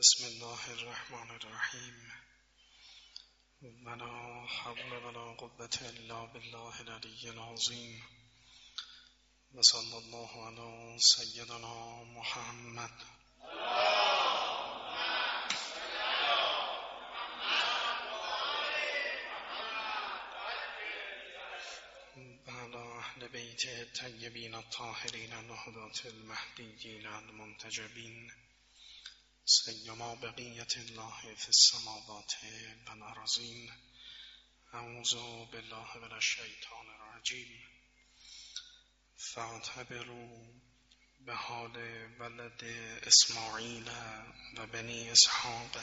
بسم الله الرحمن الرحیم. ولا حول ولا قوة الا بالله العلی العظیم و صلی الله علی سیدنا محمد. وعلى أهل بيته الطيبين الطاهرين الهداة المهديين المنتجبين. سیما بقیت الله فی السماوات و الارضین. اعوذ بالله من الشیطان الرجیم. فاعتبروا به حال ولد اسماعیل و بنی اسحاق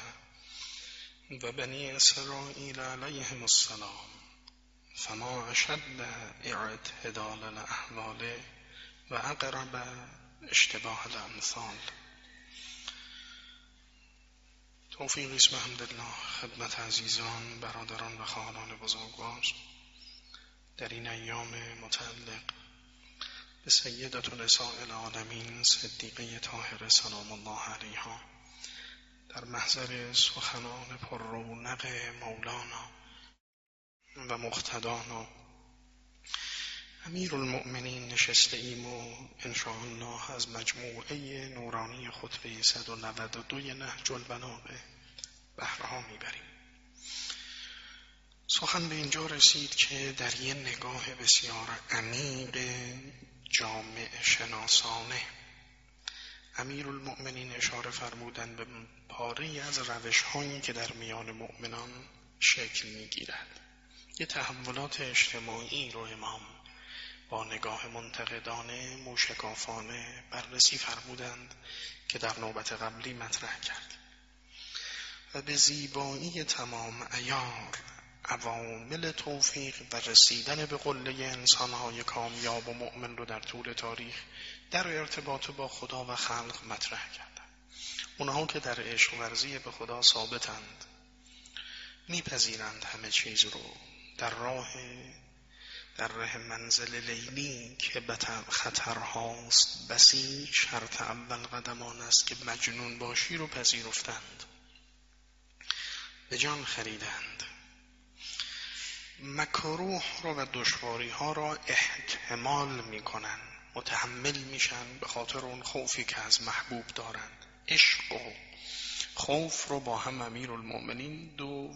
و بنی اسرائیل علیهم السلام. فما اشد اعتدال الاحوال و اقرب اشتباه الامثال. توفیق اسم الله خدمت عزیزان برادران و خواهران بزرگوار. در این ایام متعلق به سیدت نساء العالمین صدیقه طاهر سلام الله علیها در محضر سخنان پر رونق مولانا و مختدانا امیر المؤمنین نشسته ایم و انشاءالله از مجموعه نورانی خطبه 192 نهج البلاغه بهرها می‌بریم. سخن به اینجا رسید که در یه نگاه بسیار عمیق جامع شناسانه امیر المؤمنین اشاره فرمودن به پاره از روش هایی که در میان مؤمنان شکل می‌گیرد. یه تحولات اجتماعی رو امام با نگاه منتقدانه موشکافانه بررسی فرمودند که در نوبت قبلی مطرح کرد. و به زیبایی تمام ایار عوامل توفیق و رسیدن به قله انسانهای کامیاب و مؤمن رو در طول تاریخ در ارتباط با خدا و خلق مطرح کردند. اونها که در عشق ورزی به خدا ثابتند میپذیرند همه چیز رو در راه در ره منزل لیلی که خطرهاست. بسی شرط اول قدمان است که مجنون باشی رو پذیرفتند. به جان خریدند. مکروه رو و دشواری ها را احتمال می‌کنن. متحمل میشن به خاطر اون خوفی که از محبوب دارند عشق و خوف رو با هم امیر المؤمنین دو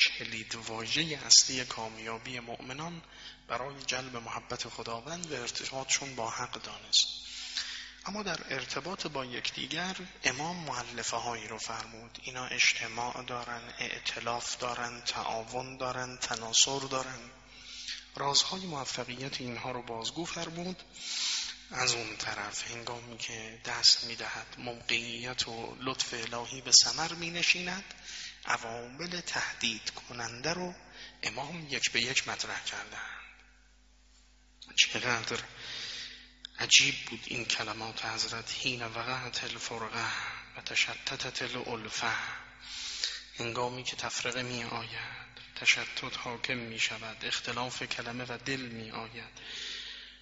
کلید واژه اصلی کامیابی مؤمنان برای جلب محبت خداوند و ارتباطشون با حق دانست. اما در ارتباط با یکدیگر امام معلفه هایی رو فرمود. اینا اجتماع دارن اعتلاف دارن تعاون دارن تناصر دارن. رازهای موفقیت اینها رو بازگو فرمود. از اون طرف هنگامی که دست می‌دهد موقعیت و لطف الهی به سمر می نشیند عوامل تهدید کننده رو امام یک به یک مطرح کردن چقدر عجیب بود این کلمات حضرت حین وقعت الفرقه و تشتتت الالفه هنگامی که تفرقه می آید تشتت حاکم می شود اختلاف کلمه و دل می آید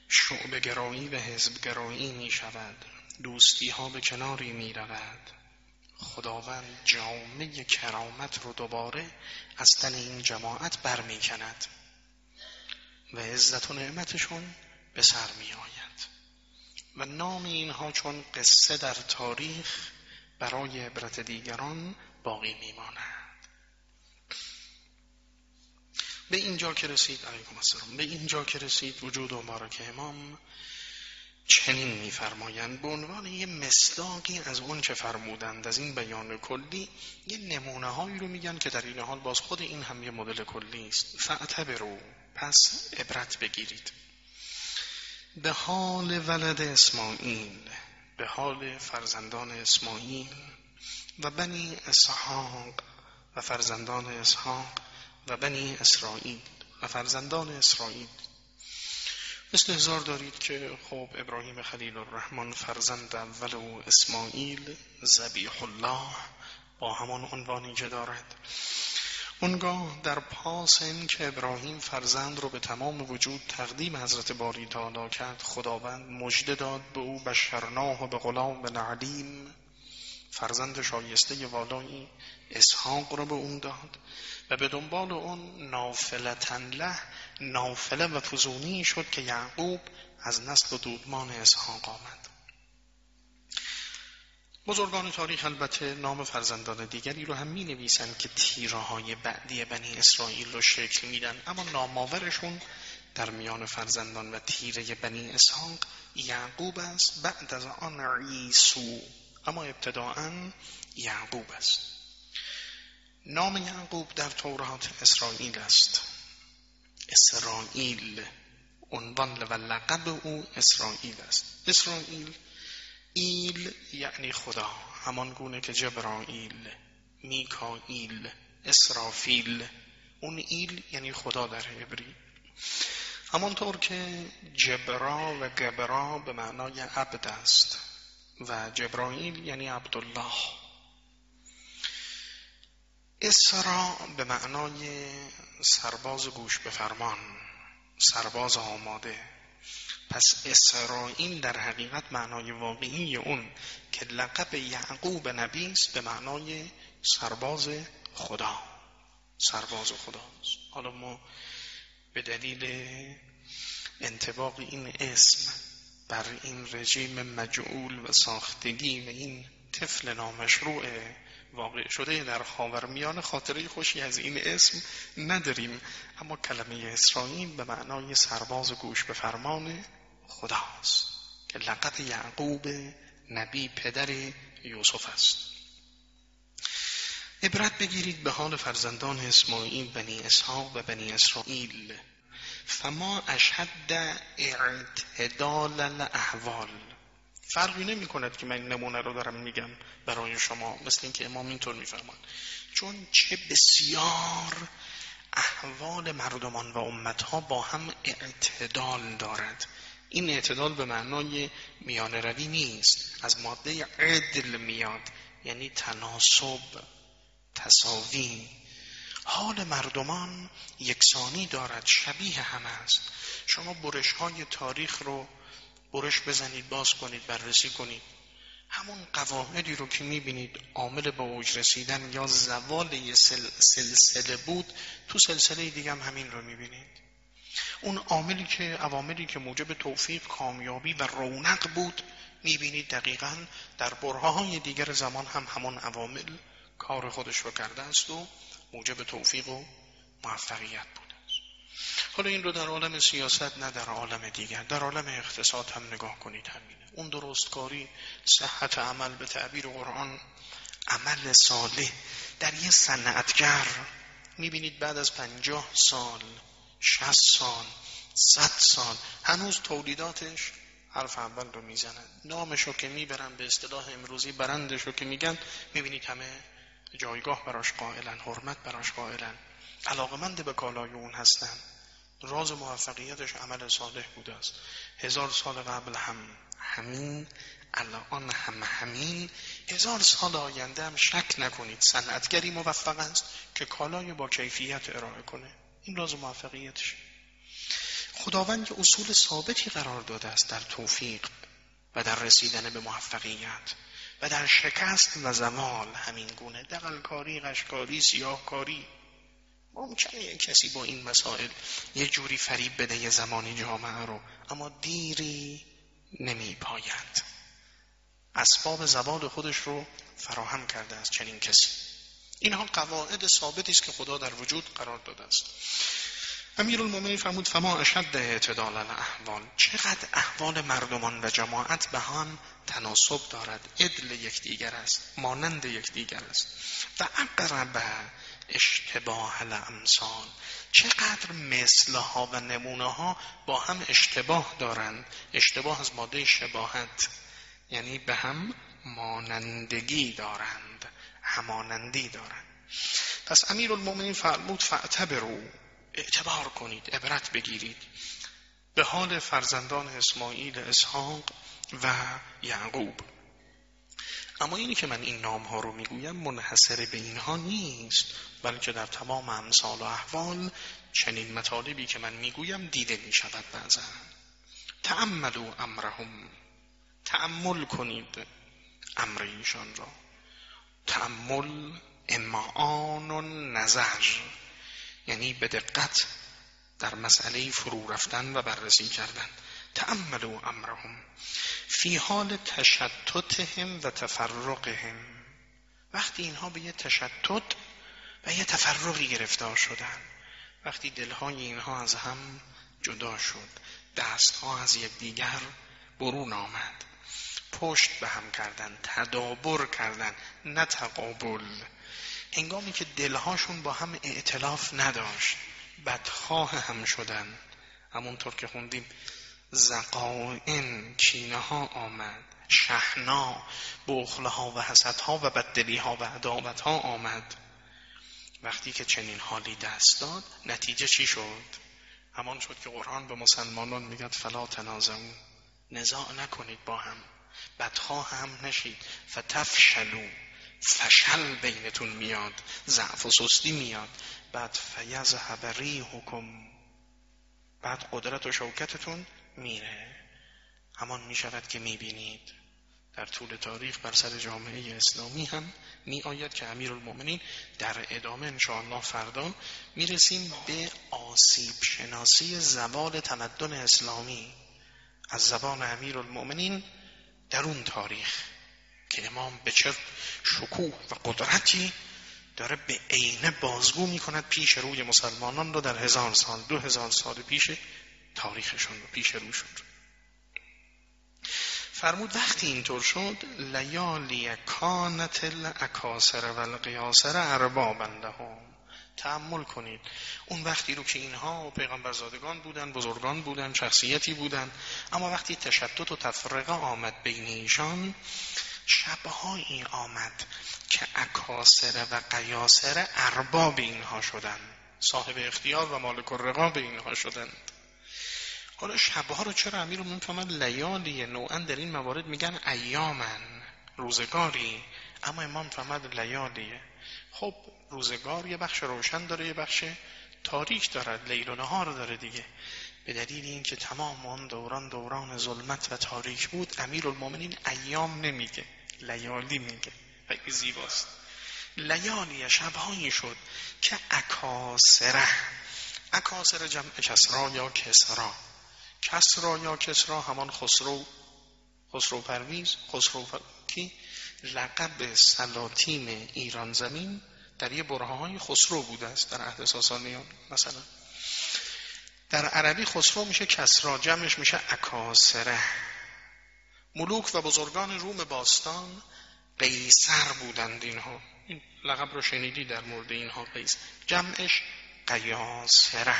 شعب گرایی و حزب گرایی می شود دوستی ها به کناری می رود. خداوند جامعه کرامت رو دوباره از تن این جماعت برمی کند. و عزت و نعمتشون به سر می آید. و نام اینها چون قصه در تاریخ برای عبرت دیگران باقی می ماند. به اینجا که رسید علیکم السلام به اینجا که رسید وجود و مبارک امام چنین میفرمایند به عنوان یه مصداقی از اون چه فرمودند از این بیان کلی یه نمونه هایی رو میگن که در این حال باز خود این هم یه مدل کلی است. فاعتبروا. پس عبرت بگیرید. به حال ولد اسماعیل به حال فرزندان اسماعیل و بنی اسحاق و فرزندان اسحاق و بنی اسرائیل و فرزندان اسرائیل. استهزار دارید که خب ابراهیم خلیل الرحمن فرزند اول و اسماعیل زبیح الله با همان عنوانی که دارد. اونگاه در پاس این که ابراهیم فرزند رو به تمام وجود تقدیم حضرت باری تعالی کرد خداوند مژده داد به او بشرناه به غلام نعلیم فرزند شایسته والایی اسحاق رو به اون داد و به دنبال اون نافلتن له نافله و فزونی شد که یعقوب از نسل و دودمان اسحاق آمد. بزرگان تاریخ البته نام فرزندان دیگری رو هم می نویسن که تیره های بعدی بنی اسرائیل رو شکل میدن. اما نامآورشون در میان فرزندان و تیره بنی اسحاق یعقوب است بعد از آن عیسو اما ابتداعا یعقوب است. نام یعقوب در تورات اسرائیل است. اسرائیل عنوان و لقب او اسرائیل است. اسرائیل ایل یعنی خدا همان گونه که جبرائیل میکائیل اسرافیل. اون ایل یعنی خدا در عبری همانطور که جبرا و گبرا به معنای عبد است و جبرائیل یعنی عبدالله. اسرا به معنای سرباز گوش به فرمان سرباز آماده. پس اسرائیل در حقیقت معنای واقعی اون که لقب یعقوب نبی است به معنای سرباز خدا. سرباز خداست حالا ما به دلیل انتباق این اسم بر این رژیم مجعول و ساختگی و این طفل نامشروع واقع شده در خاورمیان خاطره خوشی از این اسم نداریم. اما کلمه اسرائیل به معنای سرباز گوش به فرمان خداست که لقب یعقوب نبی پدر یوسف است. عبرت بگیرید به حال فرزندان اسماعیل بنی اسحاق و بنی اسرائیل. فما اشد اعتدال الاحوال. فرقی نمی کند که من نمونه رو دارم میگم برای شما مثل اینکه امام اینطور میفرمان چون چه بسیار احوال مردمان و امتها با هم اعتدال دارد. این اعتدال به معنای میان روی نیست. از ماده عدل میاد یعنی تناسب تصاوی حال مردمان یکسانی دارد شبیه هم است. شما برش های تاریخ رو برش بزنید باز کنید بررسی کنید. همون قواعدی رو که می‌بینید عامل به اوج رسیدن یا زوال یه سلسله بود تو سلسله دیگه هم همین رو می‌بینید. اون عاملی که عواملی که موجب توفیق کامیابی و رونق بود می‌بینید دقیقا در برهاهای دیگر زمان هم همون عوامل کار خودش رو کرده است و موجب توفیق و موفقیت بود حالا این رو در عالم سیاست نه در عالم دیگر در عالم اقتصاد هم نگاه کنید همینه. اون درستکاری صحت عمل به تعبیر قرآن عمل صالح در یه صنعتگر می‌بینید بعد از پنجاه سال شست سال صد سال. هنوز تولیداتش حرف اول رو می‌زنن. نامش رو که می‌برن به اصطلاح امروزی برندش رو که میگن می‌بینید همه جایگاه براش قائلن حرمت براش قائلن. علاقمند به کالای اون هستن. راز موفقیتش عمل صالح بوده است. هزار سال قبل هم همین الان هم همین. هزار سال آینده هم شک نکنید صنعتگری موفق است که کالای با کیفیت ارائه کنه. این راز موفقیتش. خداوند اصول ثابتی قرار داده است در توفیق و در رسیدن به موفقیت و در شکست و زوال همین گونه. دقلکاری، قشکاری، سیاهکاری. ممکنه کسی با این مسائل یه جوری فریب بده یه زمانی جامعه رو اما دیری نمی پاید اسباب زوال خودش رو فراهم کرده از چنین کسی. اینها قواعد ثابتی است که خدا در وجود قرار داده است. امیر المومنین فرمود فما اشد اعتدال الاحوال چقدر احوال مردمان و جماعت به هم تناسب دارد. عدل یکدیگر است مانند یکدیگر است. و اقرب اشتباه الامثال چقدر مثلها و نمونه ها با هم اشتباه دارند. اشتباه از ماده شباهت یعنی به هم مانندگی دارند. همانندی دارند پس امیر المومنین فرمود فاعتبرو اعتبار کنید عبرت بگیرید. به حال فرزندان اسماعیل اسحاق و یعقوب. اما اینی که من این نام ها رو می‌گویم منحصر به اینها نیست بلکه در تمام امثال و احوال چنین مطالبی که من می‌گویم دیده می شود بعضا. تعملوا امرهم تعمل کنید امر ایشان را. تعمل امعان و نظر. یعنی به دقت در مسئله فرو رفتن و بررسی کردن. و امرهم فی حال تشتتهم و تفرقهم. وقتی اینها به یه تشتت و یه تفرقی گرفتار شدن. وقتی دلهای اینها از هم جدا شد. دستها از یکدیگر برون آمد. پشت به هم کردن تدابر کردن نه تقابل. انگامی که دلهاشون با هم اعتلاف نداشت بدخواه هم شدن. همونطور که خوندیم زقائن کینه ها آمد شهنا بخله ها و حسد ها و بددلی ها و عداوت ها آمد. وقتی که چنین حالی دست داد نتیجه چی شد؟ همان شد که قرآن به مسلمانان میگد فلا تنازعون نزاع نکنید با هم. بدخواه هم نشید فتفشلو فشل بینتون میاد. ضعف و سستی میاد. بعد فیز حبری حکم بعد قدرت و شوکتتون میره. همان می‌شود که می‌بینید. در طول تاریخ بر سر جامعه اسلامی هم می آید که امیر در ادامه انشاءالله فردا می‌رسیم به آسیب شناسی زوال تمدن اسلامی. از زبان امیر المؤمنین در اون تاریخ که امام به چه شکوه و قدرتی داره به عینه بازگو می‌کند پیش روی مسلمانان رو در هزار سال دو هزار سال پیش تاریخشون رو پیش روشون فرمود وقتی اینطور شد لیالی کانت الاکاسر و القیاسر اربابنده هم تعمل کنید. اون وقتی رو که اینها پیغمبرزادگان بودن بزرگان بودن شخصیتی بودن اما وقتی تشتت و تفرقه آمد بین ایشان شبهایی آمد که اکاسر و قیاسر ارباب اینها شدن صاحب اختیار و مالک الرقاب اینها شدند. حالا شبها رو چرا امیر می‌فهمد لیالی نوعا در این موارد میگن ایامن روزگاری اما امام فهمد لیالیه. خب روزگار یه بخش روشن داره یه بخش تاریک دارد لیل و نهار داره دیگه. به دلیل اینکه تمام اون دوران دوران ظلمت و تاریک بود امیر المومنین ایام نمیگه لیالی میگه خیلی زیباست. لیالی شبهایی شد که اکاسره اکاسره جمع کسرا یا کسرا. کسرا یا کسرا همان خسرو خسرو پرویز خسرو کی؟ لقب سلاطین ایران زمین. برهه های خسرو بوده است در عهد ساسانیان مثلا. در عربی خسرو میشه کسرا جمعش میشه اکاسره. ملوک و بزرگان روم باستان قیصر بودند اینها. این لقب رو شنیدی در مورد اینها قیصر. جمعش قیاسره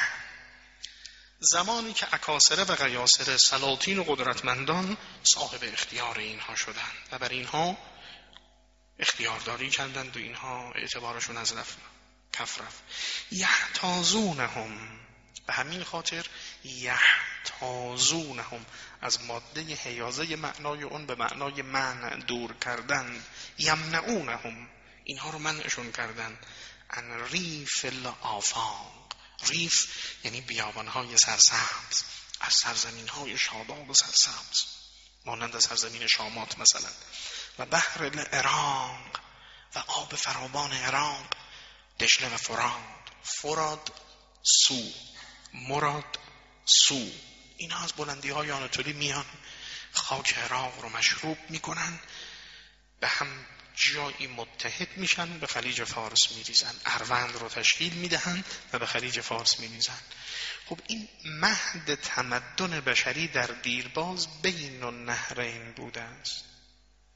زمانی که اکاسره و قیاسره سلاطین و قدرتمندان صاحب اختیار اینها شدند و بر اینها اختیارداری کردند و اینها اعتبارشون از رفت کف رفت. یحتازونهم. به همین خاطر یحتازونهم. از ماده حیازه معنای اون به معنای من دور کردن. یمنعونهم. اینها رو منعشون کردن. ان ریف الافاق. ریف یعنی بیابانهای سرسبز. از سرزمین های شاداب و سرسبز. مانند سرزمین شامات مثلا. و بحر العراق و آب فراوان عراق دشله و فراد. فراد سو. مراد سو. اینها از بلندی های آناتولی میان خاک عراق رو مشروب می‌کنن به هم جایی متحد میشن به خلیج فارس میریزن. اروند رو تشکیل می‌دهند و به خلیج فارس میریزن. خب این مهد تمدن بشری در دیرباز بین النهرین بوده است.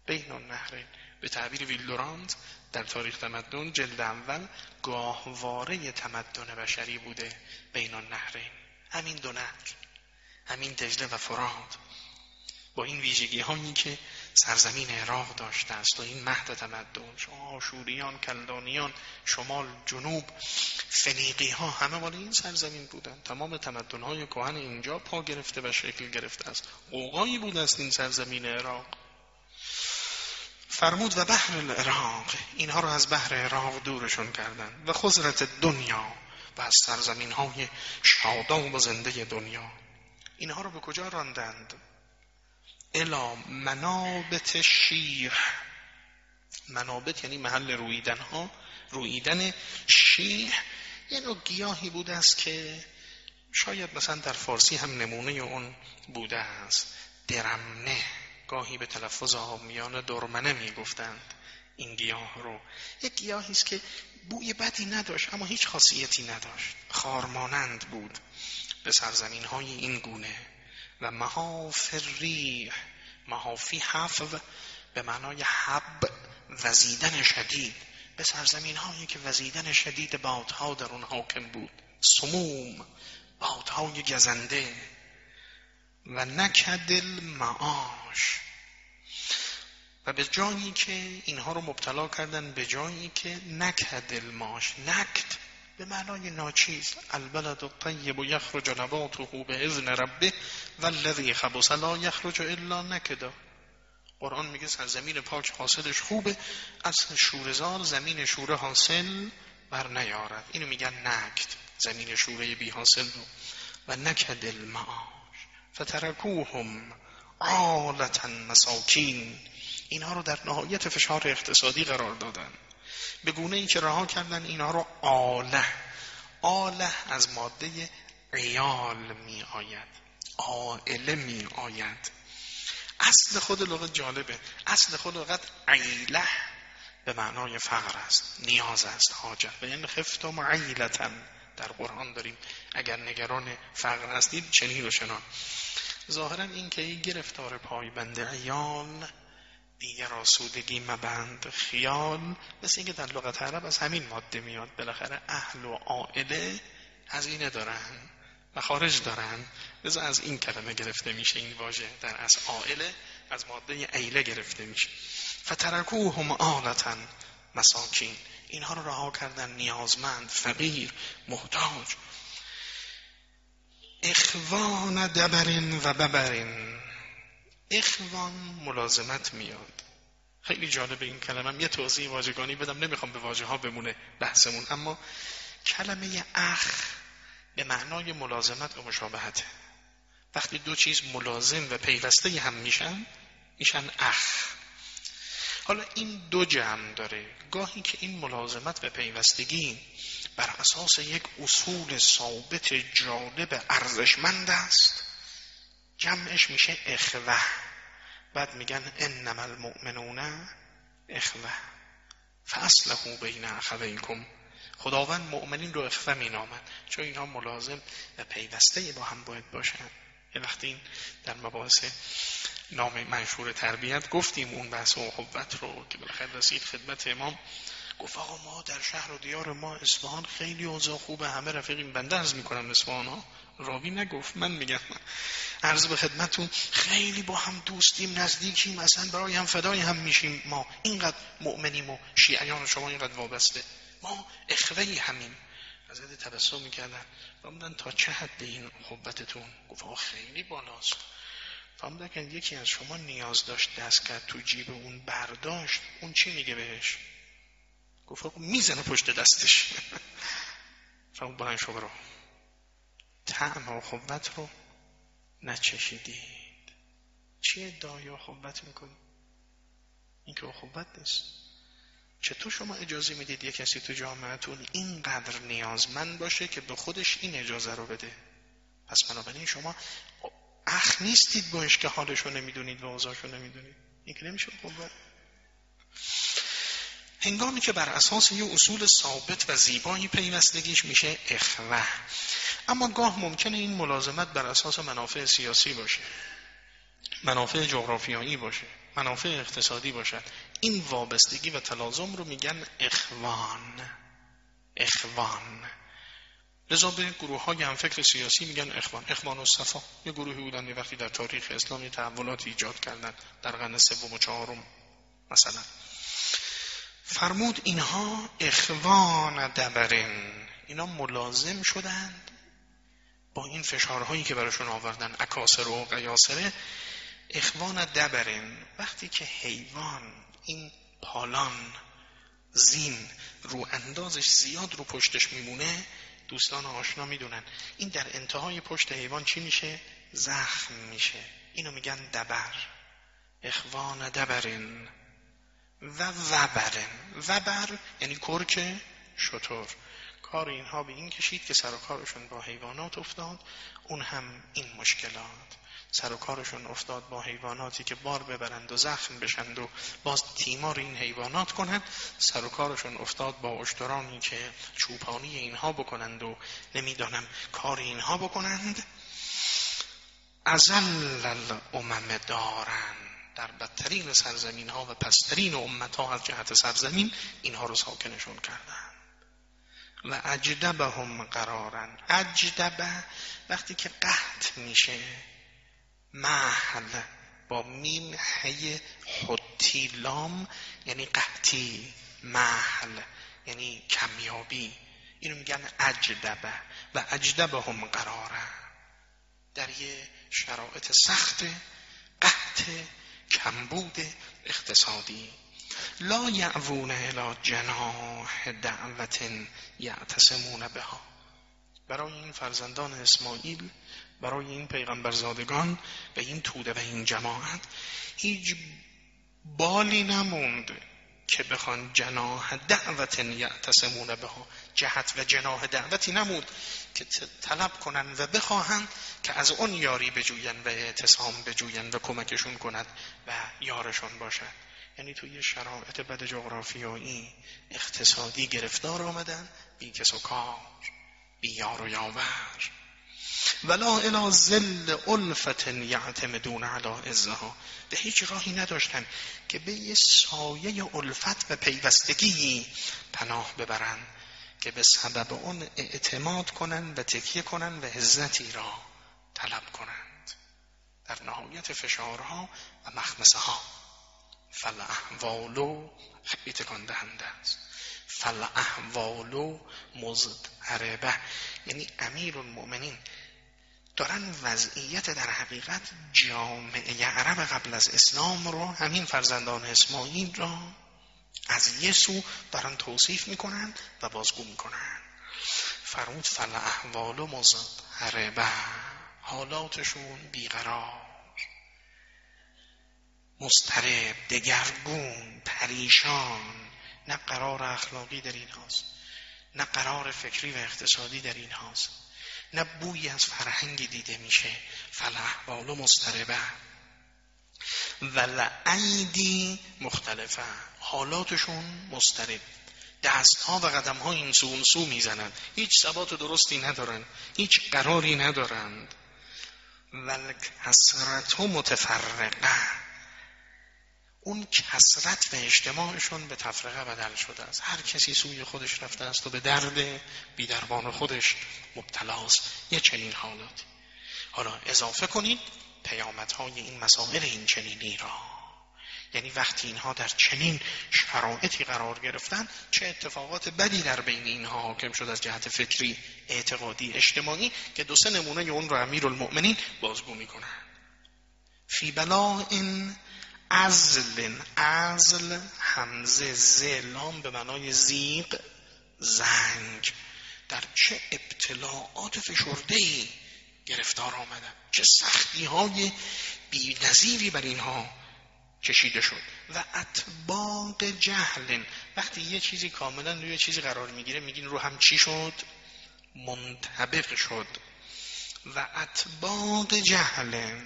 بین النهرین به تعبیر ویلدوراند در تاریخ تمدن جلد اول گاهواره تمدن بشری بوده بین النهرین همین دو نهر همین دجله و فراد با این ویژگی هایی که سرزمین عراق داشته است و این مهد تمدن شما آشوریان کلدانیان شمال جنوب فنیقی ها همه مال این سرزمین بودن. تمام تمدن های کهن اینجا پا گرفته و شکل گرفته است. قوقایی بود است این سرزمین عراق. فرمود و بحر العراق. اینها رو از بحر عراق دورشون کردن. و خزرت دنیا و از سرزمین های شاداب و زنده دنیا. اینها رو به کجا راندند؟ الا منابت شیر منابت یعنی محل رویدن ها رویدن شیح یه نوع گیاهی بوده است که شاید مثلا در فارسی هم نمونه اون بوده است. درمنه گاهی به تلفظ آمیان درمنه می‌گفتند. این گیاه رو. یک گیاهی است که بوی بدی نداشت اما هیچ خاصیتی نداشت. خارمانند بود به سرزمین های این گونه. و محاف ریح محافی حفظ به معنای حب وزیدن شدید. به سرزمین هایی که وزیدن شدید بادها در اون حاکم بود. سموم بادهای گزنده. و نکدل معاش و به جایی که اینها رو مبتلا کردن به جایی که نکدل معاش نکد به معنای ناچیز. البلد الطیب و یخرج نباته به اذن ربه والذی خبث لا یخرج الا نکدا. قرآن میگه سرزمین پاک حاصلش خوبه از شورزار زمین شوره حاصل بر نیارد. اینو میگن نکد زمین شوره بی حاصل و نکد المعاش. فترکوهم عالتا مساکین. اینها رو در نهایت فشار اقتصادی قرار دادن. به گونه ای که رها کردن اینها رو آله. آله از ماده عیال می آید. آله می آید. اصل خود لغت جالبه. اصل خود لغت عیله به معنای فقر است نیاز است حاجت. و یعنی خفتم عیلتا در قرآن داریم. اگر نگران فقر هستید چنین و چنان. ظاهرا این که گرفتار پایبند عیال دیگر آسودگی مبند خیال مثل اینکه در لغت عرب از همین ماده میاد. بالاخره اهل و عائله از اینه دارن و خارج دارن. لذا از این کلمه گرفته میشه این واژه. در از عائله از ماده عیله گرفته میشه. فترکوهم آلتا مساکین. اینها رو رها کردن نیازمند فقیر محتاج. اخوان دبرین و ببرین. اخوان ملازمت میاد. خیلی جالب این کلمه یه توضیح واژگانی بدم. نمی‌خوام به واژه ها بمونه بحثمون. اما کلمه اخ به معنای ملازمت و مشابهته وقتی دو چیز ملازم و پیوسته هم میشن میشن اخ. حالا این دو جمع داره. گاهی که این ملازمت و پیوستگی بر اساس یک اصول ثابت جالب ارزشمند است. جمعش میشه اخوه. بعد میگن انما المؤمنون اخوه. فاصله بین اخویکم. خداوند مؤمنین رو اخوه مینامد. چون اینها ملازم و پیوسته با هم باید باشن. وقتی در مباحث نام منشور تربیت گفتیم اون بحث و حبت رو که بالاخره رسید خدمت امام گفت آقا ما در شهر و دیار ما اصفهان خیلی اوضاع خوبه همه رفیقیم بنده عرض می‌کنم اصفهان ها. راوی نگفت من میگم عرض به خدمتون خیلی با هم دوستیم نزدیکیم اصلا برای هم فدای هم میشیم. ما اینقدر مؤمنیم و شیعیان شما اینقدر وابسته. ما اخوهی همین حضرت تبسم می‌کردن. فرمودن تا چه حد این حبتتون؟ گفت آقا خیلی بالاست. فرمودن که یکی از شما نیاز داشت دست کرد تو جیب اون برداشت اون چی میگه بهش؟ گفت می‌زنه پشت دستش. فرمود بلند شو برو. تعم و حبت رو نچشیدید. چی ادعای حبت می‌کنی؟ این که حبت نیست. چطور شما اجازه می‌دید یه کسی تو جامعتون اینقدر نیازمند باشه که به خودش این اجازه رو بده؟ پس بنابراین شما اخ نیستید باش که حالشو نمی‌دونید و اوضاعشو نمی‌دونید. این که نمیشه قوت هنگامی که بر اساس یه اصول ثابت و زیبایی پیوستگیش میشه اخوه. اما گاه ممکنه این ملازمت بر اساس منافع سیاسی باشه. منافع جغرافیایی باشه. منافع اقتصادی باشد. این وابستگی و تلازم رو میگن اخوان. اخوان. لذا به گروه های هم فکر سیاسی میگن اخوان. اخوان و صفا. یه گروهی بودن یه وقتی در تاریخ اسلامی تحولات ایجاد کردن. در قرن سوم و چهارم مثلا. فرمود اینها اخوان دبرن اینا ملازم شدند با این فشارهایی که براشون آوردن. اکاسر و قیاسره. اخوان دبرن وقتی که حیوان این پالان زین رو اندازش زیاد رو پشتش میمونه دوستان آشنا می‌دونن. این در انتهای پشت حیوان چی میشه؟ زخم میشه. اینو میگن دبر. اخوان دبرن و وبرن. وبر یعنی کرک شطور. کار اینها به این کشید که سر کارشون با حیوانات افتاد. اون هم این مشکلات. سر و کارشون افتاد با حیواناتی که بار ببرند و زخم بشند و باز تیمار این حیوانات کنند سر و کارشون افتاد با اشترانی که چوپانی اینها بکنند و نمی‌دانم کار اینها بکنند. ازل الامم دارن. در بدترین سرزمین ها و پسترین امت ها از جهت سرزمین اینها رو ساکنشون کردن. و اجدبه هم قرارن. اجدبه وقتی که قحط میشه محل با میم هی حتی لام یعنی قحطی محل یعنی کمیابی. اینو میگن اجدبه و اجدبه هم قراره. در یه شرایط سخت قحط کمبود اقتصادی. لا یعوون الى جناح دعوت یعتصمون بها. برای این فرزندان اسماعیل برای این پیغمبرزادگان و این توده و این جماعت هیچ بالی نموند که بخوان جناح دعوت یعتصمون بها. جهت و جناح دعوتی نمود که طلب کنن و بخواهند که از اون یاری بجوین و اعتصام بجوین و کمکشون کند و یارشون باشد یعنی توی شرایط بد جغرافیایی اقتصادی گرفتار آمدن بی کس و کار بی یار و یاور. ولا الى زل الفت یعتمدون علی ازها به هیچ راهی نداشتن که به یه سایه الفت و پیوستگی پناه ببرند که به سبب اون اعتماد کنند و تکیه کنند و عزتی را طلب کنند. در نهایت فشارها و مخمسه ها فل احوالو خیلی تکان دهنده است. فل احوالو مزدربه یعنی امیر المؤمنین. دارن وضعیت در حقیقت جامعه عرب قبل از اسلام رو همین فرزندان اسماعیل را از یه سو دارن توصیف می‌کنن و بازگو می‌کنن. فرمود فل احوال و مزدربه حالاتشون بیقرار. مسترب دگرگون پریشان نه قرار اخلاقی در این هاست. نه قرار فکری و اقتصادی در این هاست. نه بوی از فرهنگی دیده میشه. فلاحوال و مستربه و لعیدی مختلفه. حالاتشون مسترب دست ها و قدم ها این سو سو می‌زنند هیچ ثبات درستی ندارند هیچ قراری ندارند. و متفرقه. اون کسرت و اجتماعشون به تفرقه بدل شده است. هر کسی سوی خودش رفته است و به درد بیدربان خودش مبتلاست یه چنین حالاتی حالا اضافه کنید پیامدهای این مسائل این چنینی را. یعنی وقتی اینها در چنین شرایطی قرار گرفتن چه اتفاقات بدی در بین اینها حاکم شد از جهت فکری اعتقادی اجتماعی که دو سه نمونه اون رو امیر المؤمنین بازگو می‌کنن فی بلا این ازل ازل همزه زلام به معنای زیق زنگ در چه ابتلاعات فشرده ای گرفتار آمدن؟ چه سختی های بی بر اینها کشیده شد. و اطباق جهل وقتی یه چیزی کاملا روی چیزی قرار می‌گیره میگین رو هم چی شد؟ منطبق شد. و اطباق جهل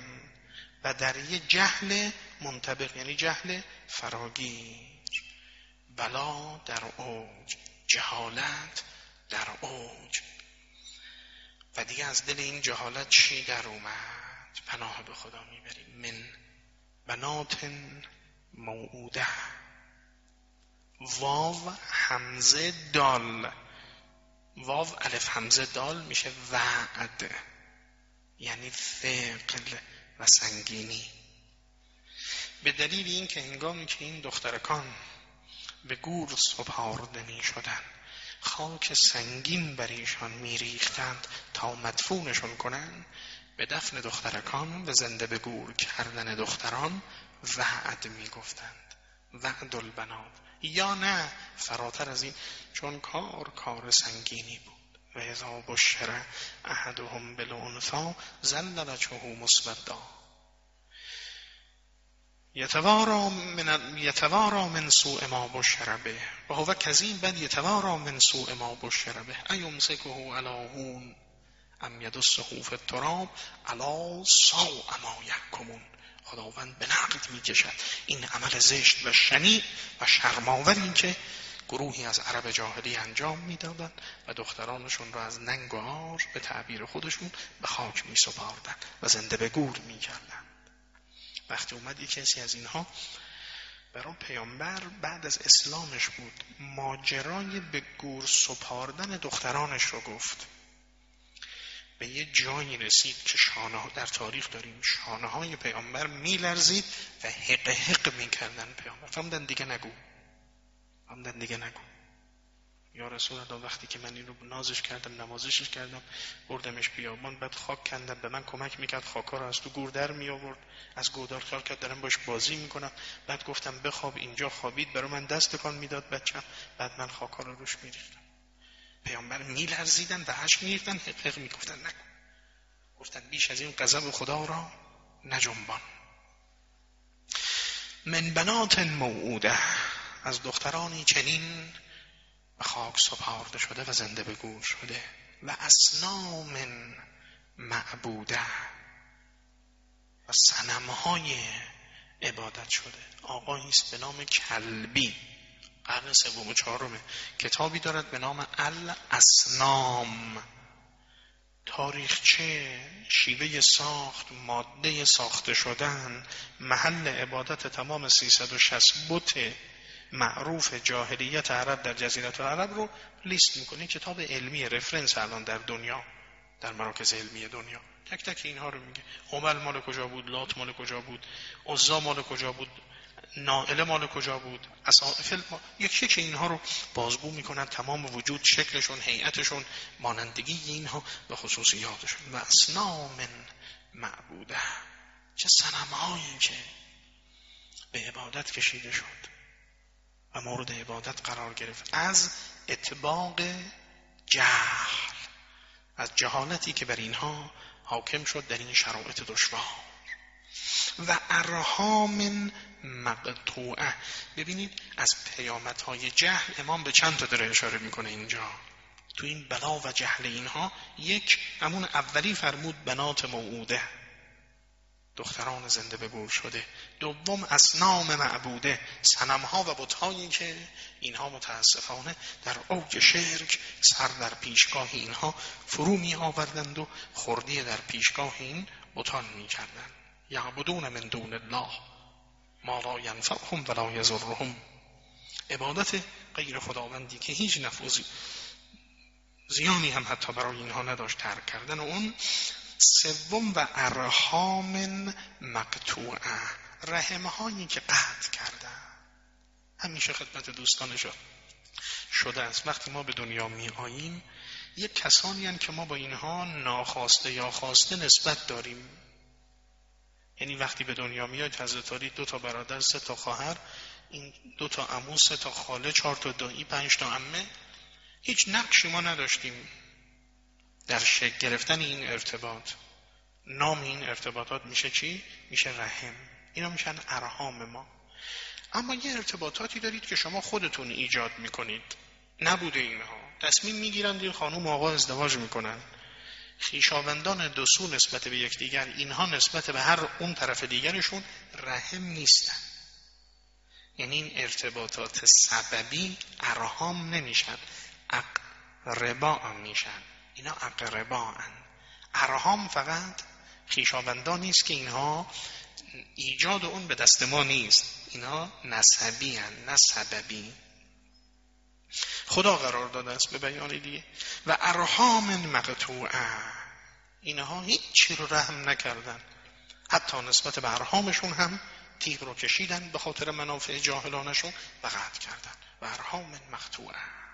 و در یه جهل منطبق یعنی جهل فراگیر. بلا در اوج جهالت در اوج. و دیگه از دل این جهالت چی در اومد؟ پناه به خدا می‌بریم. من بنات موعوده. واو همزه دال. واو الف همزه دال میشه وعد. یعنی فقل و سنگینی. به دلیل این که هنگامی که این دخترکان به گور سپارده می شدن خاک سنگین بر ایشان می ریختند تا مدفونشون کنند به دفن دخترکان و زنده به گور کردن دختران وعد می گفتند وعد البنات. یا نه فراتر از این چون کار کار سنگینی بود. و اذا بشر احدهم بالانثا ظل وجهه مسودا. یتوارا من, یتوارا من سوء ما بشربه و هو کذیم بد یتوارا من سوء ما بشربه ایمسکه علی هون ام یدسه فی التراب علا ساو ما یحکمون. خداوند به نقد می‌کشد. این عمل زشت و شنی و شرماور که گروهی از عرب جاهلی انجام می‌دادند و دخترانشون را از ننگ و آر به تعبیر خودشون به خاک می سپاردن و زنده به گور می کردن. وقتی اومد یک کسی از اینها برای پیامبر بعد از اسلامش بود ماجرای به گور سپاردن دخترانش رو گفت. به یه جایی رسید که شانه در تاریخ داریم شانه های پیامبر میلرزید و حق حق می‌کردن پیامبر. فهمدن دیگه نگو. فهمدن دیگه نگو. یا رسول الله وقتی که من این رو نازش کردم نمازشش کردم بردمش بیابان بعد خاک کندم به من کمک می‌کرد خاکا رو از تو گور در می آورد از گودار خیال کرد دارم باش بازی می‌کنم. بعد گفتم بخواب اینجا خوابید برای من دست می‌داد بچم. بعد من خاکا رو روش میریختم. پیامبر میلرزیدن و هش میریختن حقیق می‌گفتن نکن. گفتن بیش از این غضب خدا را نجنبان. من بنات موعوده. از دخترانی چنین به خاک سپارده شده و زنده به گور شده. و اسنام معبوده و سنمهای عبادت شده. آقایی است به نام کلبی. قرن سوم و چهارمه کتابی دارد به نام الاسنام تاریخچه شیوه ساخت ماده ساخته شدن محل عبادت تمام 360 بت معروف جاهلیت عرب در جزیره عرب رو لیست می‌کنه کتاب علمی رفرنس الان در دنیا در مراکز علمی دنیا. تک تک اینها رو میگه. هبل مال کجا بود؟ لات مال کجا بود؟ عزا مال کجا بود؟ نائله مال کجا بود؟ اصافل یک یک اینها رو بازگو می‌کنن تمام وجود شکلشون هیئتشون مانندگی اینها و خصوصیاتشون و اسنام معبوده. چه سنمهایی که به عبادت کشیده شد. و مورد عبادت قرار گرفت. از اطباق جهل از جهالتی که بر اینها حاکم شد در این شرایط دشوار. و ارهام مقطوعه. ببینید از های جهل امام به چند تا داره اشاره می‌کنه اینجا. تو این بلا و جهل اینها یک همون اولی فرمود بنات موعوده. دختران زنده به گور شده. دوم اسنام معبوده سنمها و بتهایی که اینها متاسفانه در اوج شرک سر در پیشگاه اینها فرو می آوردند و خردی در پیشگاه این بتان می کردند یعبدون من دون الله ما لا ینفعهم ولا یضرهم. عبادت غیر خداوندی که هیچ نفوذی زیانی هم حتی برای اینها نداشت ترک کردن. و اون سوم و ارهام مقطوعه. رحمهایی که قطع کردن. همیشه خدمت دوستان شد شده است. وقتی ما به دنیا می آییم یک کسانی هن که ما با اینها ناخواسته یا خواسته نسبت داریم. یعنی وقتی به دنیا میاد حضرت علی دو تا برادر سه تا خواهر این دو تا عمو سه تا خاله چهار تا دایی پنج تا عمه هیچ نقشی ما نداشتیم. در شکل گرفتن این ارتباط نام این ارتباطات میشه چی؟ میشه رحم. اینا میشن ارهام ما. اما یه ارتباطاتی دارید که شما خودتون ایجاد می‌کنید. نبوده اینها. تصمیم می‌گیرند این خانوم آقا ازدواج می‌کنن. خیشاوندان دو سو نسبت به یکدیگر اینها نسبت به هر اون طرف دیگرشون رحم نیستن. یعنی این ارتباطات سببی ارهام نمیشن. اقربا میشن. اینا اقربا ارهام فقط خیشاوندان نیست که اینها ایجاد اون به دست ما نیست. اینا نسبی هن نه سببی. خدا قرار داده است به بیان دیگه. و ارهام مقطوعه. اینها هیچی رو رحم نکردن. حتی نسبت به ارهامشون هم تیغ رو کشیدن به خاطر منافع جاهلانشون و قطع کردن. و ارهام مقطوعه.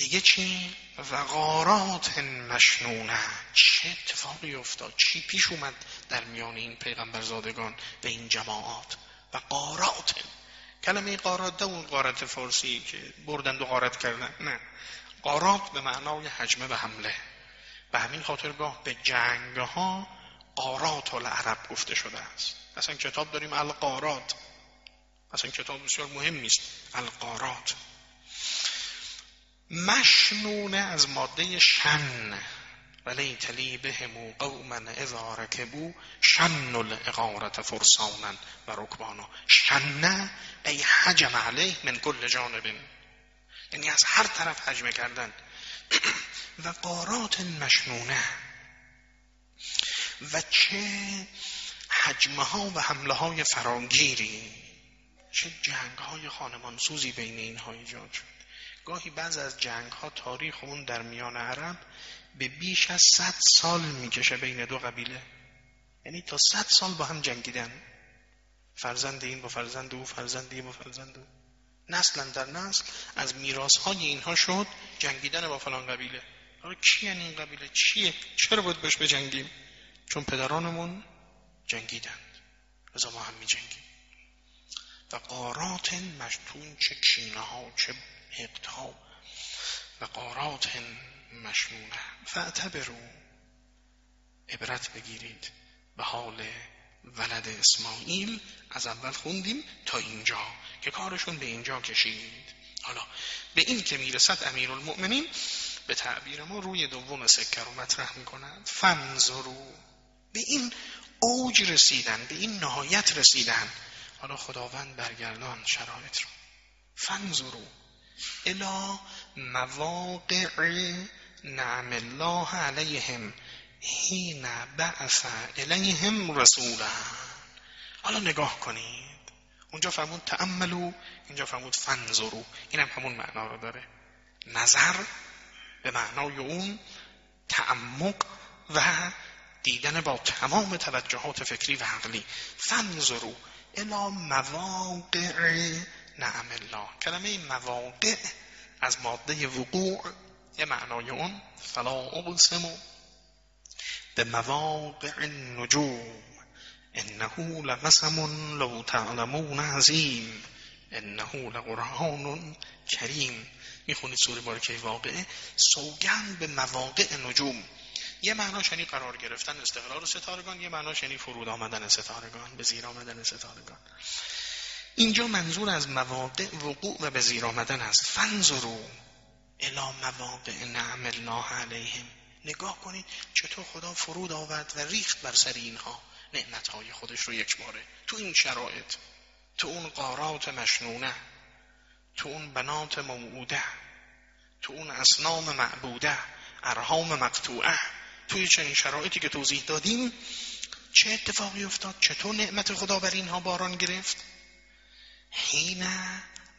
دیگه چی؟ وقارات مشنونه. چه اتفاقی افتاد؟ چی پیش اومد در میان این پیغمبرزادگان و این جماعات؟ و قارات کلمه قارات اون قارت فارسی که بردند و قارت کردن. نه. قارات به معنای حجمه و حمله. به همین خاطر گاه به جنگ ها قارات العرب گفته شده است. اصلا کتاب داریم القارات. اصلا کتاب بسیار مهم است القارات. مشنونه از ماده شن. ولی تلی بهم قوما اذا رکبو شن الاغارت فرسانا و رکبانا شنه ای حجم علیه من کل جانب. یعنی از هر طرف حجمه کردن. و قارات مشنونه. و چه حجمه ها و حمله های فراگیری. چه جنگ های خانمانسوزی بین اینها ایجاد شد. گاهی بعض از جنگ ها تاریخ اون در میان عرب به بیش از صد سال می‌کشه بین دو قبیله. یعنی تا صد سال با هم جنگیدن. فرزند این با فرزند او فرزند این با فرزند او. نسلا در نسل از میراث های اینها شد جنگیدن با فلان قبیله. حالا کی این قبیله؟ چیه؟ چرا باید بهش بجنگیم؟ چون پدرانمون جنگیدند. رضا ما هم می جنگیم و قارات مشتون چه کینه ها چه ها و قارات مشمونه فاعتبرو عبرت بگیرید به حال ولد اسماعیل. از اول خوندیم تا اینجا که کارشون به اینجا کشید. حالا به این که می‌رسد امیر المؤمنین به تعبیر ما روی دوم سکر رو مطرح می‌کنند فنظرو به این اوج رسیدن به این نهایت رسیدن. حالا خداوند برگردان شرایط رو. فنظرو الا مواقع نعم الله علیهم حین بعث الیهم رسولا. حالا نگاه کنید. اونجا فرمود تأملو اینجا فرمود فنظرو اینم همون معنا رو داره. نظر به معنای اون تعمق و دیدن با تمام توجهات فکری و عقلی. فنظرو الا مواقع نعم الله. کلمه مواقع از ماده وقوع یه معنای اون فلا اقسم به مواقع النجوم. انه لقسم لو تعلمون عظیم. انه لقرآن کریم. می‌خونید سوره بارکه واقعه؟ سوگن به مواقع نجوم. یه معناش یعنی قرار گرفتن استقرار ستارگان یه معناش یعنی فرود آمدن ستارگان به زیر آمدن ستارگان. اینجا منظور از مواقع وقوع و به زیر آمدن است. فنظرو الا مواقع نعم الله علیهم. نگاه کنید چطور خدا فرود آورد و ریخت بر سر اینها. نعمتهای خودش رو یک باره. تو این شرایط. تو اون قارات مشنونه. تو اون بنات موعوده. تو اون اسنام معبوده. ارهام مقطوعه. توی چنین شرایطی که توضیح دادیم چه اتفاقی افتاد؟ چطور نعمت خدا بر اینها باران گرفت؟ حین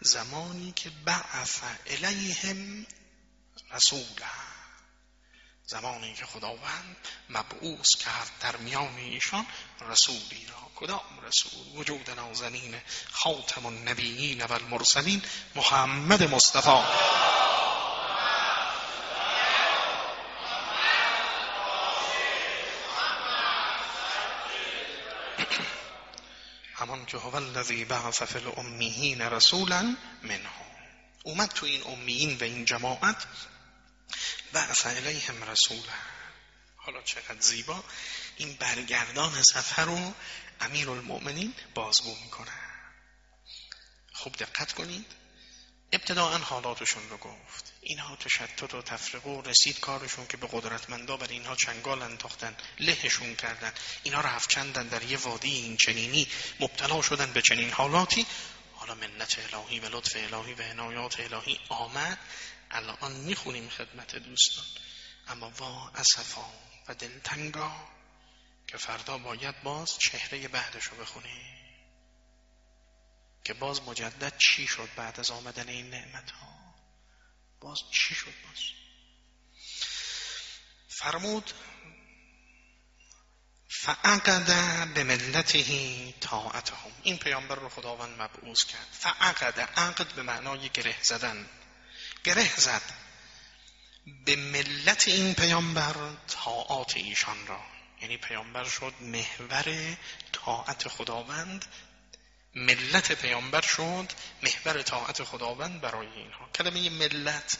زمانی که بعث الیهم رسولا. زمانی که خداوند مبعوث کرد در میان ایشان رسولی را. کدام رسول؟ وجود نازنین خاتم النبیین و المرسلین محمد مصطفی همان که هو الذی بعث فی الامیین رسولا منهم. اومد تو این امیین و این جماعت بعث الیهم رسولا. حالا چقدر زیبا. این برگردان سفر رو امیر المؤمنین بازگو می‌کنه. خوب دقت کنید. ابتداعا حالاتشون رو گفت. اینها تشتت و تفرقه و رسید کارشون که به قدرتمندا بر اینها چنگال انداختن لهشون کردن. اینا رو هفچندن در یه وادی این چنینی مبتلا شدن به چنین حالاتی. حالا منت الهی و لطف الهی و عنایات الهی آمد. الان می‌خونیم خدمت دوستان. اما وا اسفا و دلتنگا که فردا باید باز چهره بعدش رو که باز مجدد چی شد بعد از آمدن این نعمت ها باز چی شد باز؟ فرمود فعقد به ملته طاعتهم. این پیامبر رو خداوند مبعوث کرد. فعقد عقد به معنای گره زدن. گره زد به ملت این پیامبر طاعات ایشان را. یعنی پیامبر شد محور طاعت خداوند ملت پیامبر شد محور طاعت خداوند برای اینها. کلمه ملت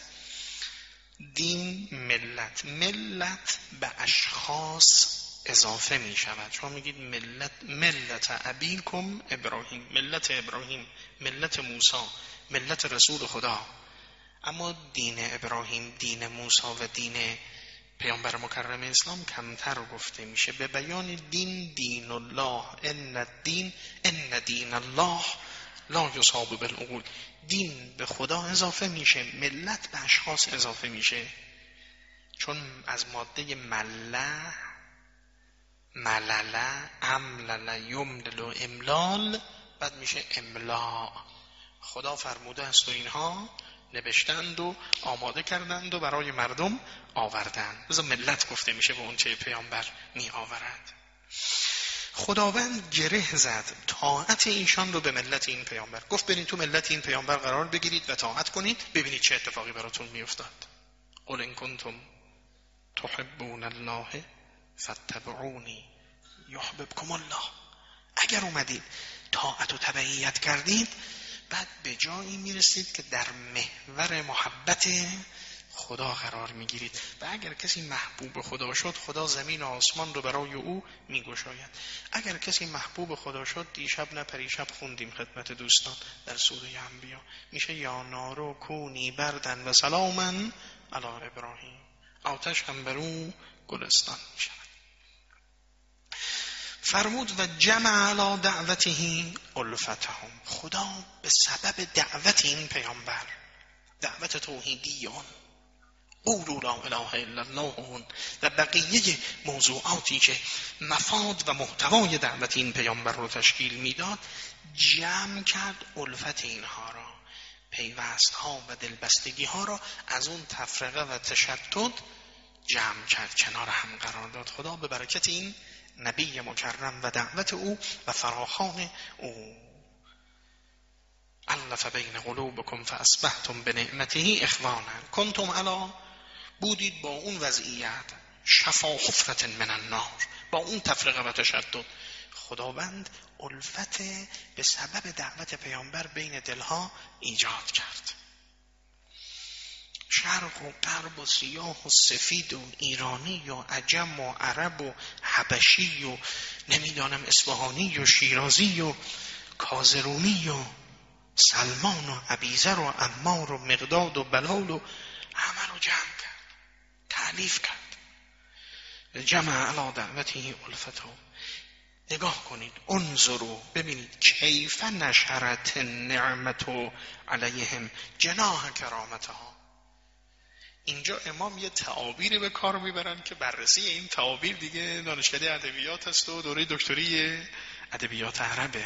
دین ملت. ملت به اشخاص اضافه می شود. شما میگید ملت ملت ابیکم ابراهیم ملت ابراهیم ملت موسی ملت رسول خدا. اما دین ابراهیم دین موسی و دین پیامبر مکرم اسلام کمتر گفته میشه به بیان دین دین الله ان الدین ان دین الله لا یصاب بالعقول. دین به خدا اضافه میشه ملت به اشخاص اضافه میشه. چون از ماده مله ملله املل یملل و املال بعد میشه املا خدا فرموده است و اینها نوشتند و آماده کردند و برای مردم آوردند. بذار ملت گفته میشه به اون چه پیامبر می آورد. خداوند گره زد. طاعت ایشان رو به ملت این پیامبر. گفت برین تو ملت این پیامبر قرار بگیرید و طاعت کنید ببینید چه اتفاقی براتون میافتاد. قل ان کنتم تحبون الله فاتبعونی یحببکم الله. اگر اومدید طاعت و تبعیت کردید بعد به جایی می‌رسید که در محور محبت خدا قرار می‌گیرید. و اگر کسی محبوب خدا شد خدا زمین و آسمان رو برای او میگشاید. اگر کسی محبوب خدا شد دیشب نه پریشب خوندیم خدمت دوستان در سوره انبیا. میشه یا نارو کونی بردن و سلامن علی ابراهیم. آتش هم بر او گلستان می‌شود. فرمود و جمع علا دعوته الفتهم. خدا به سبب دعوت این پیامبر. دعوت توحیدیان قولوا لا اله الا الله و بقیه موضوعاتی که مفاد و محتوای دعوت این پیامبر رو تشکیل می‌داد جمع کرد الفت اینها را. پیوست ها و دلبستگی ها را از اون تفرقه و تشتت جمع کرد کنار هم قرار داد. خدا به برکت این نبی مکرم و دعوت او و فراخان او. علف بین قلوبکم فاسبحتم به نعمته اخوانا. کنتم علا بودید با اون وضعیت شفا حفرت من النار. با اون تفرقه و تشدد. خداوند الفت به سبب دعوت پیامبر بین دلها ایجاد کرد. شرق و غرب و سیاه و سفید و ایرانی و عجم و عرب و حبشی و نمی‌دانم اصفهانی و شیرازی و کازرونی و سلمان و عبیزر و امار و مقداد و بلال و همه رو جمع کرد تعلیف کرد. جمع علا دعوتی الفتو نگاه کنید انظرو ببینید کیف نشرت نعمتو علیهم جناح کرامتها. اینجا امام یه تعابیری به کار می‌برن که بررسی این تعابیر دیگه دانشکده ادبیات است و دوره دکتری ادبیات عربه.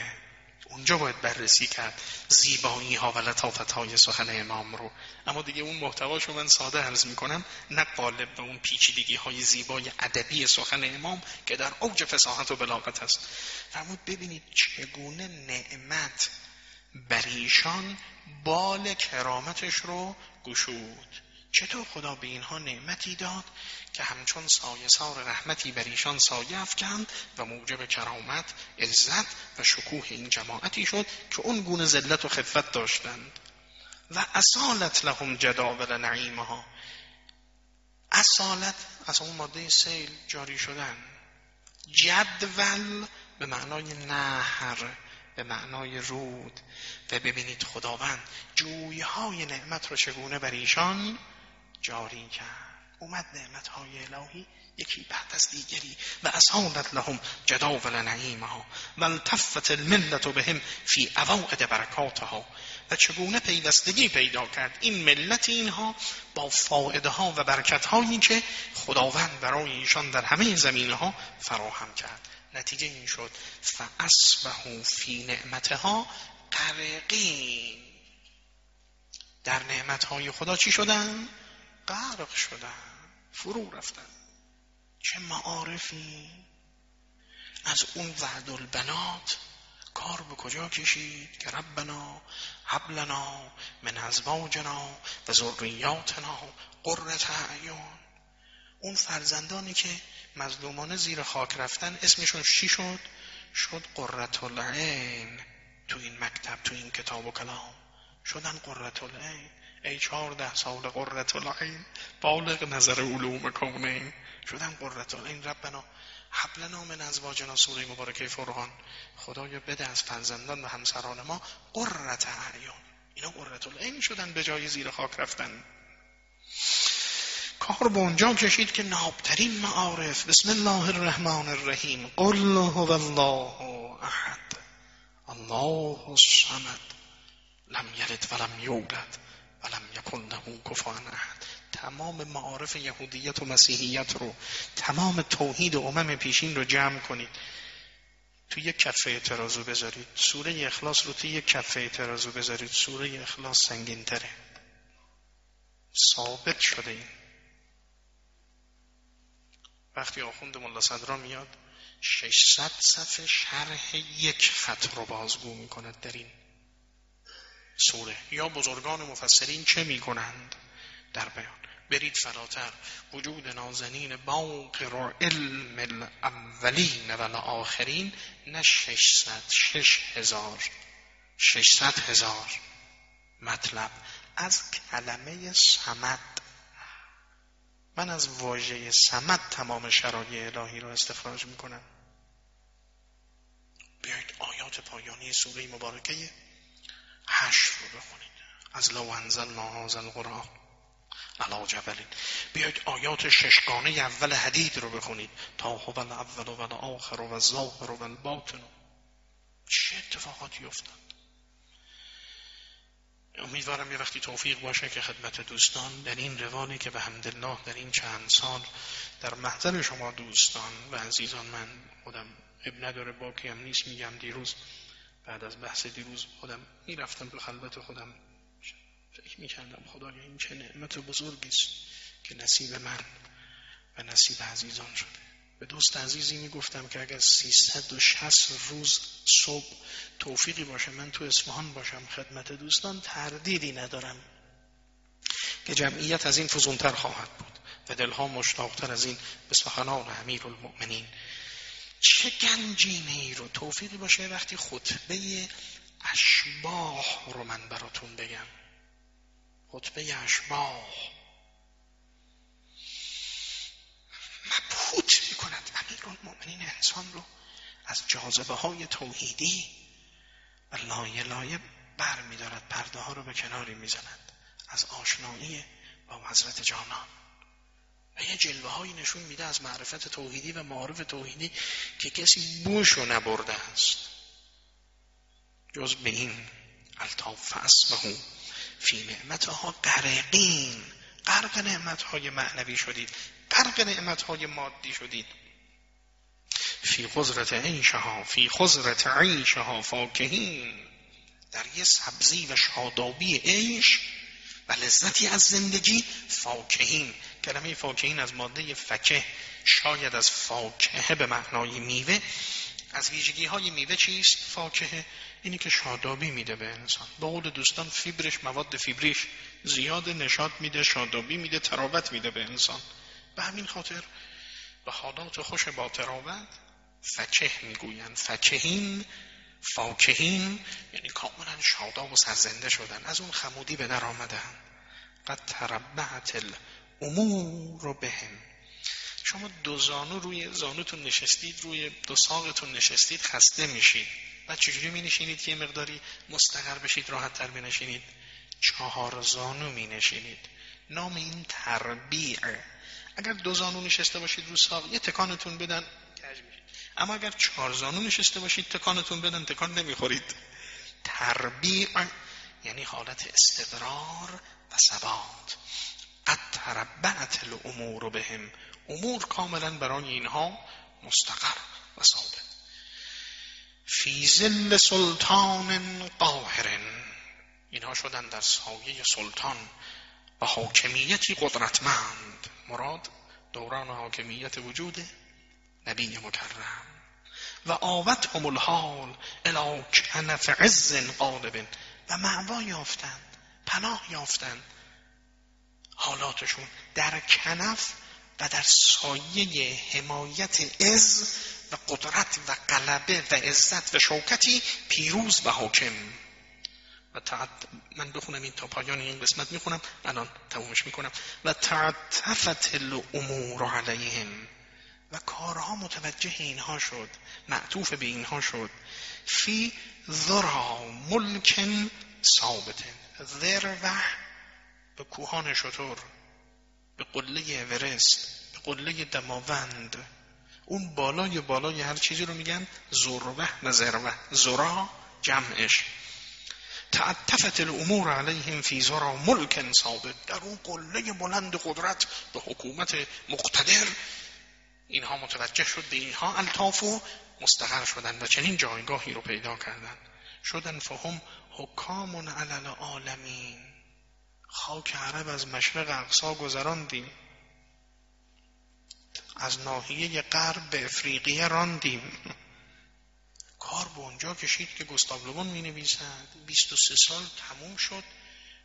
اونجا باید بررسی کرد زیبایی ها و لطافت های سخن امام رو. اما دیگه اون محتواشو من ساده عرض می‌کنم نه قالب به اون پیچیدگی های زیبای ادبی سخن امام که در اوج فساحت و بلاغت است فرمود ببینید چگونه نعمت بر ایشان بال کرامتش رو گشود. چطور خدا به اینها نعمتی داد که همچون سایه سار رحمتی بر ایشان سایه افکند و موجب کرامت عزت و شکوه این جماعتی شد که اون گونه ذلت و خفت داشتند. و اصالت لهم جداول نعیمها. اصالت از اون ماده سیل جاری شدن. جدول به معنای نهر به معنای رود. و ببینید خداوند جویهای نعمت رو چگونه بر ایشان جاری کرد. اومد نعمت های الهی یکی بعد از دیگری و اصابت لهم جداول نعیمها و التفت الملت بهم فی اواعد برکاتها. و چگونه پیوستگی پیدا کرد این ملت اینها با فائده ها و برکت هایی که خداوند برای ایشان در همه زمینه ها فراهم کرد. نتیجه این شد فاسبحوا فی نعمتها غرقین در نعمت های خدا چی شدن؟ غرق شدن فرو رفتن. چه معارفی؟ از اون وعد البنات کار به کجا کشید که ربنا حبلنا من ازواجنا و ذریاتنا قرت اعیان اون فرزندانی که مظلومانه زیر خاک رفتن اسمشون چی شد؟ شد قرت العین. تو این مکتب تو این کتاب و کلام. شدن قرت العین. ای چهارده سال قررت العین. بالغ نظر علوم کونه. شدن قررت العین. ربنا حبلنا من ازواجنا سوره مبارکه فرقان. خدایا بده از فرزندان و همسران ما قررت اعیان. اینا قررت العین شدن به جای زیر خاک رفتن. کار به اونجا کشید که نابترین معارف. بسم الله الرحمن الرحیم. قل هو الله احد. الله الصمد. لم یلد ولم یولد. ولم یکن له کفوا احد. تمام معارف یهودیت و مسیحیت رو تمام توحید و امم پیشین رو جمع کنید. تو یک کفه ترازو بذارید. سوره اخلاص رو تو یک کفه ترازو بذارید. سوره اخلاص سنگین تره ثابت شده این. وقتی آخوند ملا صدرا میاد 600 صفحه شرح یک خط رو بازگو می‌کند در این. سوره. یا بزرگان مفسرین چه می‌کنند؟ در بیان. برید فراتر. وجود نازنین باقر علم الاولین و آخرین نه 600 شش هزار. 600 هزار. مطلب. از کلمه سمد من از واژه سمد تمام شرایع الهی را استخراج می‌کنم. بیایید آیات پایانی سوره مبارکه هشت رو بخونید. از لو انزل هذا القرآن. علا جبلین بیایید آیات ششگانه اول حدید رو بخونید. تا هو الاول و الاخر و الظاهر و الباطن. چه اتفاقاتی افتاد؟ امیدوارم یه وقتی توفیق باشه که خدمت دوستان در این روانی که به حمدالله در این چند سال در محضر شما دوستان و عزیزان من خودم اب نداره باقی هم نیست میگم دیروز بعد از بحث دیروز خودم می‌رفتم به خلوت خودم. فکر می‌کردم خدایا این چه نعمت بزرگی است که نصیب من و نصیب عزیزان شده. به دوست عزیزی می‌گفتم که اگر 360 روز صبح توفیقی باشه من تو اصفهان باشم خدمت دوستان تردیدی ندارم که جمعیت از این فزونتر خواهد بود و دلها مشتاقتر از این به سخنان امیر المؤمنین چه گنجینه ای رو؟ توفیقی باشه وقتی خطبه اشباه رو من براتون بگم. خطبه اشباه. مبهوت می‌کند امیر المؤمنین انسان رو از جاذبه های توحیدی و لایه لایه بر میدارد پرده ها رو به کناری می‌زند از آشنایی با حضرت جانان. و یه جلوه هایی نشون میده از معرفت توحیدی و معارف توحیدی که کسی بوشو نبرده است. جز به این الطاف اسمه فی نعمتها غرقین. غرق نعمتهای معنوی شدید. غرق نعمتهای مادی شدید. فی خزرت عیشها فی خزرت عیشها فاکهین. در یه سبزی و شادابی عیش و لذتی از زندگی فاکهین. کلمه فاکهین از ماده فکه شاید از فاکهه به معنای میوه. از ویژگی های میوه چیست؟ فاکهه اینی که شادابی میده به انسان. به قول دوستان فیبرش مواد فیبریش زیاد نشاد میده شادابی میده تراوت میده به انسان. به همین خاطر به حالات خوش با تراوت فکه می‌گوین فکهین فاکهین یعنی کاملا شاداب و سرزنده شدن. از اون خمودی به در آمدن. قد تربعت الامور رو بهم. شما دو زانو روی زانوتون نشستید روی دو ساقتون نشستید خسته میشید. و چجوری می نشینید یه مقداری مستقر بشید راحت تر می نشینید؟ چهار زانو می نشینید. نام این تربیع. اگر دو زانو نشسته باشید رو ساق یه تکانتون بدن اما اگر چهار زانو نشسته باشید تکانتون بدن تکان نمی‌خورید. تربیع یعنی حالت استقرار و ثبات. قد تربعت الامور بهم. امور کاملا برای اینها مستقر و ثابت. فی زل سلطان قاهر. اینها شدن در سایه سلطان و حاکمیتی قدرتمند. مراد دوران حاکمیت وجود نبی مکرم. و آوت هم الحال الى کنف عز قالب. و معوا یافتند پناه یافتند. حالاتشون در کنف و در سایه حمایت از و قدرت و غلبه و عزت و شوکتی پیروز و حاکم. و تعد... من بخونم این تا پایان این قسمت می‌خونم الان تمومش می‌کنم. و تعتفت الامور علیهم. و کارها متوجه اینها شد معطوف به اینها شد. فی ذرا ملکن ثابتن ذروه به کوهان شطور به قله اورست به قله دماوند. اون بالای بالای هر چیزی رو میگن ذروه و ذروه ذرا جمعش. تعتفت الامور علیهم فی زرا ملک ثابت. در اون قله بلند قدرت به حکومت مقتدر. اینها متوجه شد به اینها الطاف و مستقر شدن و چنین جایگاهی رو پیدا کردن. شدن فهم حکامون علل عالمین خاک عرب از مشرق اقصا گذراندیم. از ناحیه غرب به افریقیه راندیم. کار به اونجا کشید که گستاو لوبون می نویسد 23 سال تموم شد.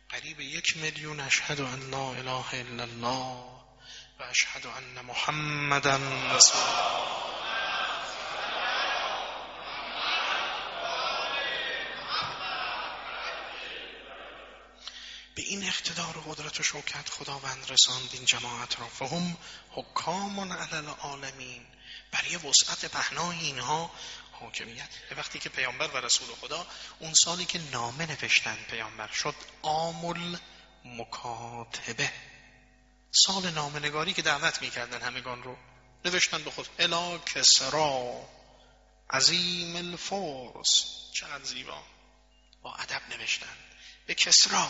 قریب یک میلیون اشهد ان لا اله الا الله و اشهد ان محمدا رسول به این اقتدار و قدرت و شوکت خداوند رساند این جماعت را. فهم حکام علل عالمین برای وسعت پهنای اینها حاکمیت. وقتی که پیامبر و رسول خدا اون سالی که نامه نوشتن پیامبر شد آمل مکاتبه. سال نامه نگاری که دعوت می‌کردن همگان رو نوشتن به خود الا کسرا عظیم الفرس چقدر زیبا. با ادب نوشتن. به کسرا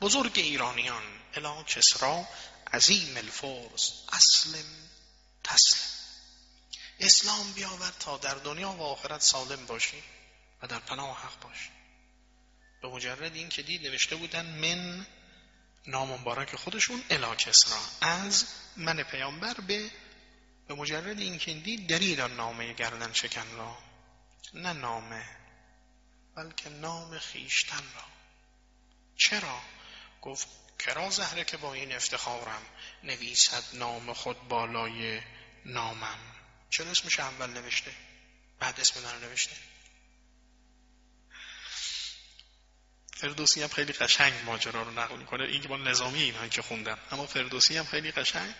بزرگ ایرانیان الا کسرا عظیم الفرس اسلم تسلم. اسلام بیاور تا در دنیا و آخرت سالم باشی و در پناه حق باشی. به مجرد این که دید نوشته بودن من نام مبارک خودشون الا کسرا. از من پیامبر به به مجرد این که دید دلیل نامه گردن شکن را. نه نامه بلکه نام خیشتن را. چرا؟ گفت کرا زهره که با این افتخارم نویسد نام خود بالای نامم. چرا اسمش اول نوشته؟ بعد اسم من نوشته. فردوسی هم خیلی قشنگ ماجرا رو نقل می‌کنه. این که با نظامی اینهایی که خوندم. اما فردوسی هم خیلی قشنگ.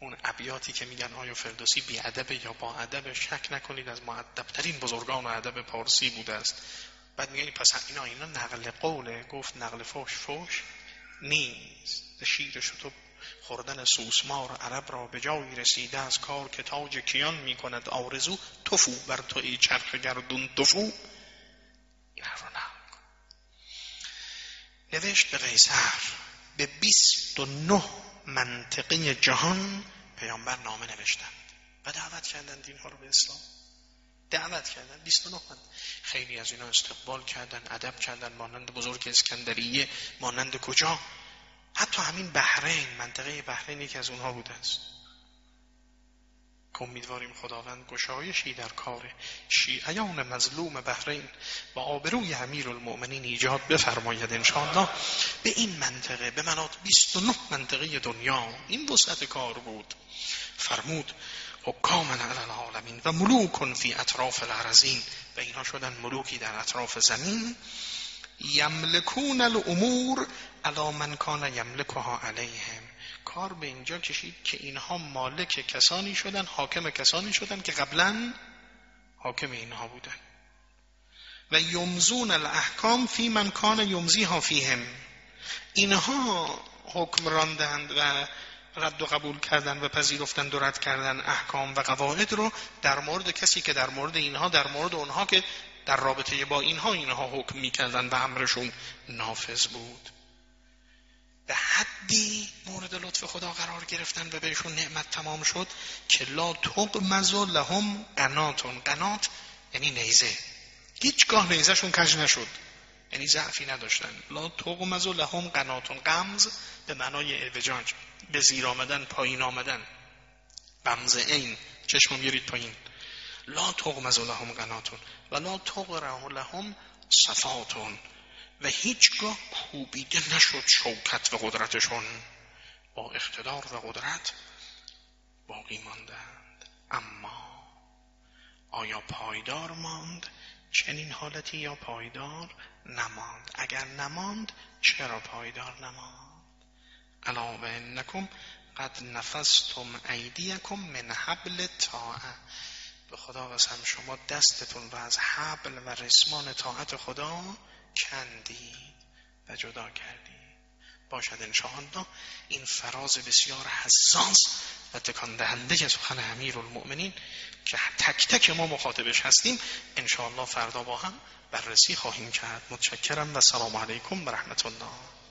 اون ابیاتی که میگن آیا فردوسی بی ادب یا با ادب شک نکنید از معدبترین بزرگان ادب پارسی بوده است. بعد میگن پس اینا اینا نقل قوله. گفت نقل فوش فوش نیست. شیر تو خوردن سوسمار عرب را به جایی رسیده از کار که تاج کیان می کند آرزو. توفو بر تو ای چرخ گردون توفو. این رو نه نوشت به قیصر به بیست و نه منطقه جهان پیامبر نامه نوشتند. و دعوت کردند اینها رو به اسلام. دعوت کردن 29 من خیلی از اینا استقبال کردن ادب کردن مانند بزرگ اسکندریه مانند کجا؟ حتی همین بحرین منطقه بحرین یکی از اونها بوده است. امیدواریم خداوند گشایشی در کار شیعیان مظلوم بحرین و آبروی امیر المؤمنین ایجاد بفرماید انشاءالله. به این منطقه به مناط 29 منطقه دنیا این وسعت کار بود. فرمود حکاما علی العالمین و ملوکن فی اطراف الارزین و اینها شدن ملوکی در اطراف زمین. یملکون الامور علا من کان یملکها علیهم. کار به اینجا کشید که اینها مالک کسانی شدن حاکم کسانی شدن که قبلا حاکم اینها بودن. و یمزون الاحکام فی من کان یمزیها فیهم. اینها حکم راندند و رد و قبول کردن و پذیرفتن و رد کردن احکام و قواعد رو در مورد کسی که در مورد اینها در مورد اونها که در رابطه با اینها اینها حکم می‌کردن و امرشون نافذ بود. به حدی مورد لطف خدا قرار گرفتن و بهشون نعمت تمام شد که لا تقمز لهم قناتون. قنات یعنی نیزه. هیچگاه نیزهشون کج نشد. یعنی ضعفی نداشتن. لا تقمز لهم قناتون قمز به معنای اعوجاج به زیر آمدن پایین آمدن. قمز این چشمم بیارید پایین. لا تقمز لهم قناتون و لا تقره لهم صفاتون و هیچگاه کوبیده نشد شوکت و قدرتشون. با اقتدار و قدرت باقی ماندند. اما آیا پایدار ماند؟ چنین حالتی یا پایدار نماند. اگر نماند چرا پایدار نماند؟ علاوه انکم قد نفستم ایدیکم من حبل طاعه. به خدا قسم شما دستتون رو از حبل و رسمان طاعت خدا کندید و جدا کردید. باشد انشاءالله. این فراز بسیار حساس و تکان دهنده سخن امیر المؤمنین که تک تک ما مخاطبش هستیم انشاءالله فردا با هم بررسی خواهیم کرد. متشکرم و سلام علیکم و رحمت الله.